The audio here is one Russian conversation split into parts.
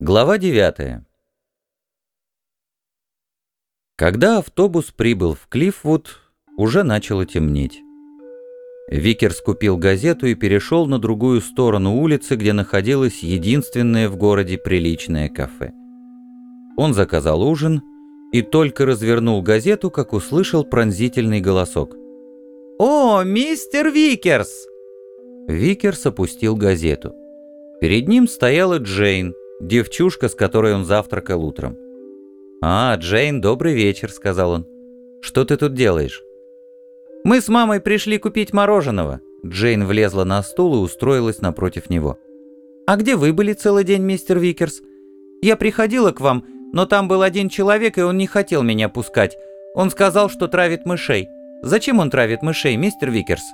Глава 9 Когда автобус прибыл в Клиффвуд, уже начало темнеть. Викерс купил газету и перешел на другую сторону улицы, где находилось единственное в городе приличное кафе. Он заказал ужин и только развернул газету, как услышал пронзительный голосок. «О, мистер Викерс!» Викерс опустил газету. Перед ним стояла Джейн, девчушка, с которой он завтракал утром. «А, Джейн, добрый вечер», — сказал он. «Что ты тут делаешь?» «Мы с мамой пришли купить мороженого». Джейн влезла на стул и устроилась напротив него. «А где вы были целый день, мистер Викерс?» «Я приходила к вам, но там был один человек, и он не хотел меня пускать. Он сказал, что травит мышей. Зачем он травит мышей, мистер Викерс?»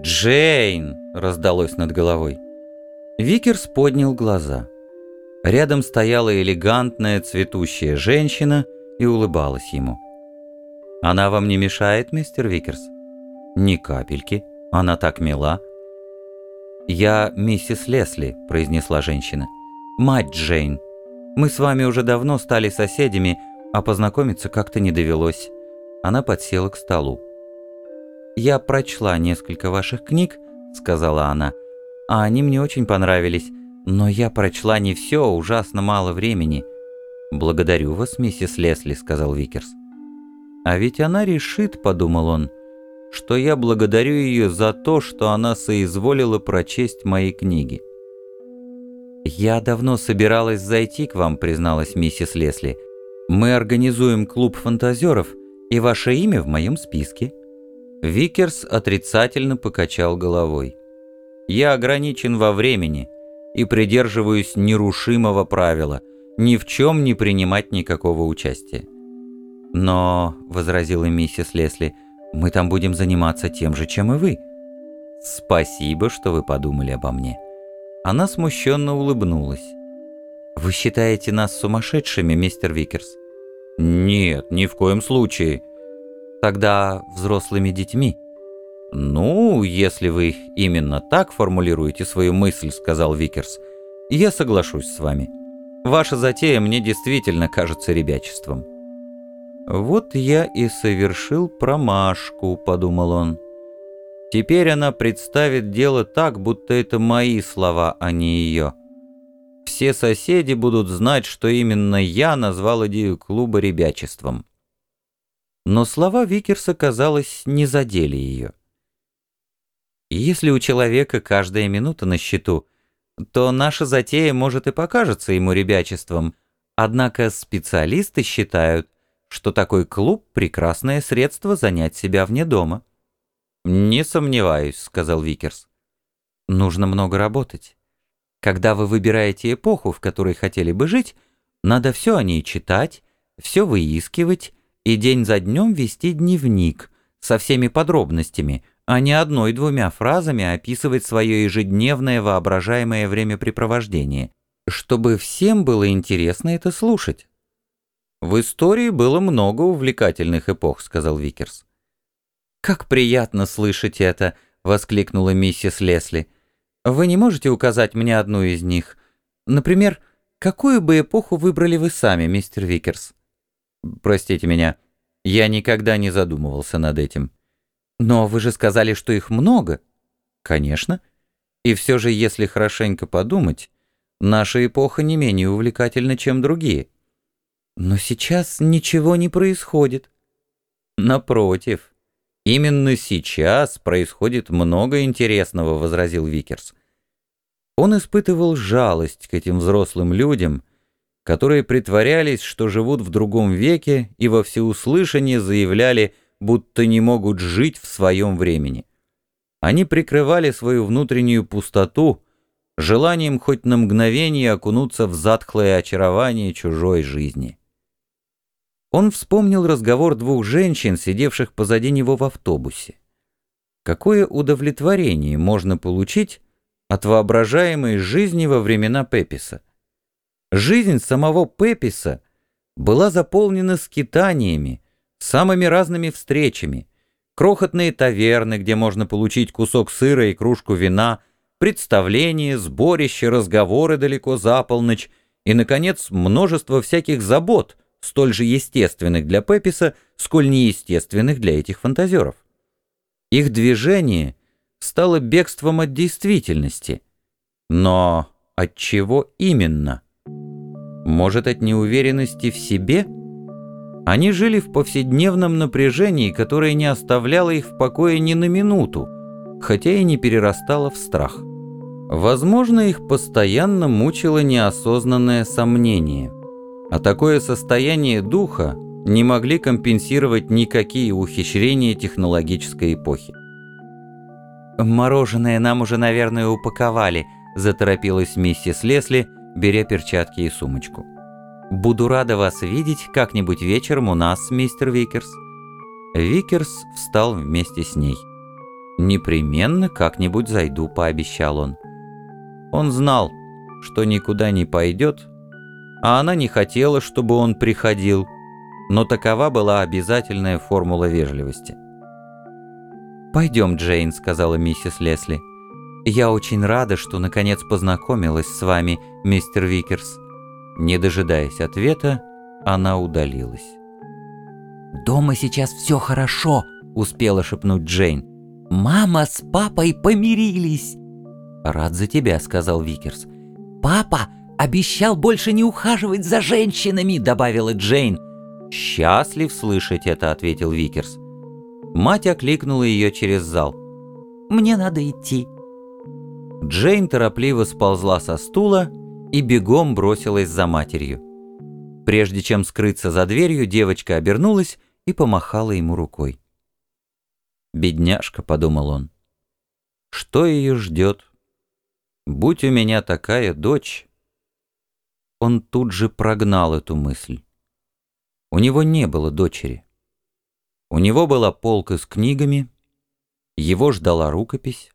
«Джейн!» — раздалось над головой. Викерс поднял глаза. Рядом стояла элегантная цветущая женщина и улыбалась ему. «Она вам не мешает, мистер Викерс?» «Ни капельки. Она так мила». «Я миссис Лесли», — произнесла женщина. «Мать Джейн. Мы с вами уже давно стали соседями, а познакомиться как-то не довелось». Она подсела к столу. «Я прочла несколько ваших книг», — сказала она, — «а они мне очень понравились. «Но я прочла не все, ужасно мало времени». «Благодарю вас, миссис Лесли», — сказал Викерс. «А ведь она решит», — подумал он, — «что я благодарю ее за то, что она соизволила прочесть мои книги». «Я давно собиралась зайти к вам», — призналась миссис Лесли. «Мы организуем клуб фантазеров, и ваше имя в моем списке». Викерс отрицательно покачал головой. «Я ограничен во времени и придерживаюсь нерушимого правила – ни в чем не принимать никакого участия. «Но», — возразила миссис Лесли, — «мы там будем заниматься тем же, чем и вы». «Спасибо, что вы подумали обо мне». Она смущенно улыбнулась. «Вы считаете нас сумасшедшими, мистер Викерс?» «Нет, ни в коем случае». «Тогда взрослыми детьми?» «Ну, если вы именно так формулируете свою мысль», — сказал Викерс, — «я соглашусь с вами. Ваша затея мне действительно кажется ребячеством». «Вот я и совершил промашку», — подумал он. «Теперь она представит дело так, будто это мои слова, а не ее. Все соседи будут знать, что именно я назвал идею клуба ребячеством». Но слова Викерса, казалось, не задели ее. Если у человека каждая минута на счету, то наша затея может и покажется ему ребячеством, однако специалисты считают, что такой клуб – прекрасное средство занять себя вне дома. «Не сомневаюсь», – сказал Викерс. «Нужно много работать. Когда вы выбираете эпоху, в которой хотели бы жить, надо все о ней читать, все выискивать и день за днем вести дневник со всеми подробностями – а не одной-двумя фразами описывать свое ежедневное воображаемое времяпрепровождение, чтобы всем было интересно это слушать. «В истории было много увлекательных эпох», — сказал Викерс. «Как приятно слышать это!» — воскликнула миссис Лесли. «Вы не можете указать мне одну из них? Например, какую бы эпоху выбрали вы сами, мистер Викерс?» «Простите меня, я никогда не задумывался над этим». Но вы же сказали, что их много. Конечно. И все же, если хорошенько подумать, наша эпоха не менее увлекательна, чем другие. Но сейчас ничего не происходит. Напротив, именно сейчас происходит много интересного, возразил Викерс. Он испытывал жалость к этим взрослым людям, которые притворялись, что живут в другом веке и во всеуслышание заявляли – будто не могут жить в своем времени. Они прикрывали свою внутреннюю пустоту желанием хоть на мгновение окунуться в затхлое очарование чужой жизни. Он вспомнил разговор двух женщин, сидевших позади него в автобусе. Какое удовлетворение можно получить от воображаемой жизни во времена Пеписа? Жизнь самого Пеписа была заполнена скитаниями, самыми разными встречами. Крохотные таверны, где можно получить кусок сыра и кружку вина, представления, сборища, разговоры далеко за полночь И, наконец, множество всяких забот, столь же естественных для Пеписа, сколь неестественных для этих фантазеров. Их движение стало бегством от действительности. Но от чего именно? Может, от неуверенности в себе? Они жили в повседневном напряжении, которое не оставляло их в покое ни на минуту, хотя и не перерастало в страх. Возможно, их постоянно мучило неосознанное сомнение, а такое состояние духа не могли компенсировать никакие ухищрения технологической эпохи. «Мороженое нам уже, наверное, упаковали», — заторопилась миссис Лесли, беря перчатки и сумочку. «Буду рада вас видеть как-нибудь вечером у нас, мистер Викерс». Викерс встал вместе с ней. «Непременно как-нибудь зайду», — пообещал он. Он знал, что никуда не пойдет, а она не хотела, чтобы он приходил, но такова была обязательная формула вежливости. «Пойдем, Джейн», — сказала миссис Лесли. «Я очень рада, что наконец познакомилась с вами, мистер Викерс». Не дожидаясь ответа, она удалилась. «Дома сейчас все хорошо», — успела шепнуть Джейн. «Мама с папой помирились». «Рад за тебя», — сказал Викерс. «Папа обещал больше не ухаживать за женщинами», — добавила Джейн. «Счастлив слышать это», — ответил Викерс. Мать окликнула ее через зал. «Мне надо идти». Джейн торопливо сползла со стула и бегом бросилась за матерью. Прежде чем скрыться за дверью, девочка обернулась и помахала ему рукой. «Бедняжка», — подумал он, — «что ее ждет? Будь у меня такая дочь...» Он тут же прогнал эту мысль. У него не было дочери. У него была полка с книгами, его ждала рукопись,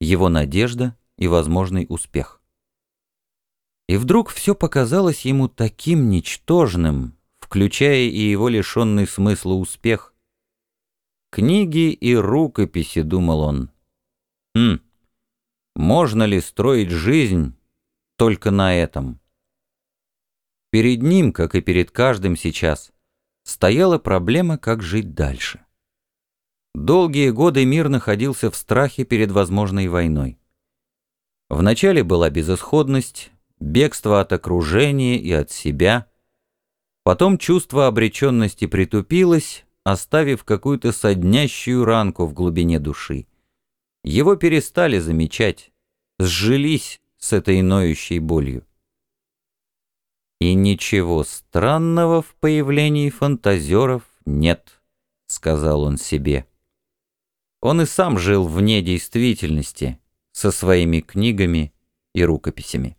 его надежда и возможный успех. И вдруг все показалось ему таким ничтожным, включая и его лишенный смысла успех. «Книги и рукописи», — думал он. «Хм, можно ли строить жизнь только на этом?» Перед ним, как и перед каждым сейчас, стояла проблема, как жить дальше. Долгие годы мир находился в страхе перед возможной войной. Вначале была безысходность, бегство от окружения и от себя. Потом чувство обреченности притупилось, оставив какую-то соднящую ранку в глубине души. Его перестали замечать, сжились с этой ноющей болью. И ничего странного в появлении фантазеров нет, сказал он себе. Он и сам жил вне действительности, со своими книгами и рукописями.